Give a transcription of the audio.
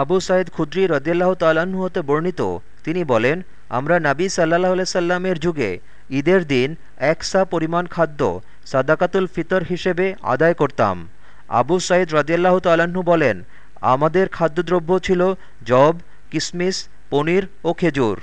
আবু সাইদ খুদ্রি রদিয়াল্লাহ তাল্লাহ্ন হতে বর্ণিত। তিনি বলেন, আমরা নাবী সাল্লাহ সাল্লামের যুগে ঈদের দিন একসা পরিমাণ খাদ্য সাদাকাতুল ফিতর হিসেবে আদায় করতাম। আবু সাইদ রদিয়াল্লাহ তাল্লাহ্ন বলেন, আমাদের খাদ্যদ্রব্য ছিল জব, কিসমিস, পনির ও খেজুর।